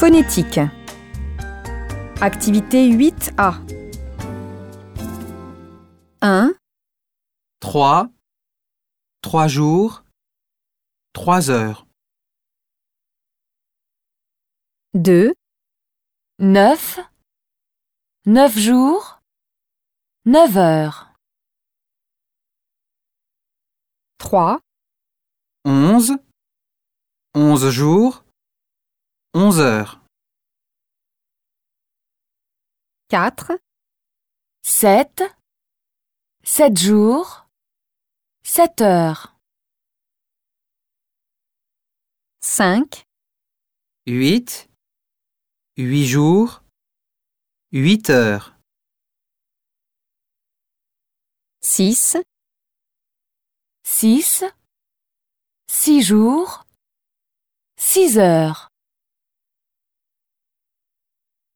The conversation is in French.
phonétique. Activité 8A. 1, 3, 3 jours, 3 heures. 2, Neuf, neuf jours, neuf heures. 3, 11, 11 jours, 11 heures. 4, Sept, sept jours, sept heures. 5, 8, 8 jours, 8 heures. 6, Six, six jours, six heures.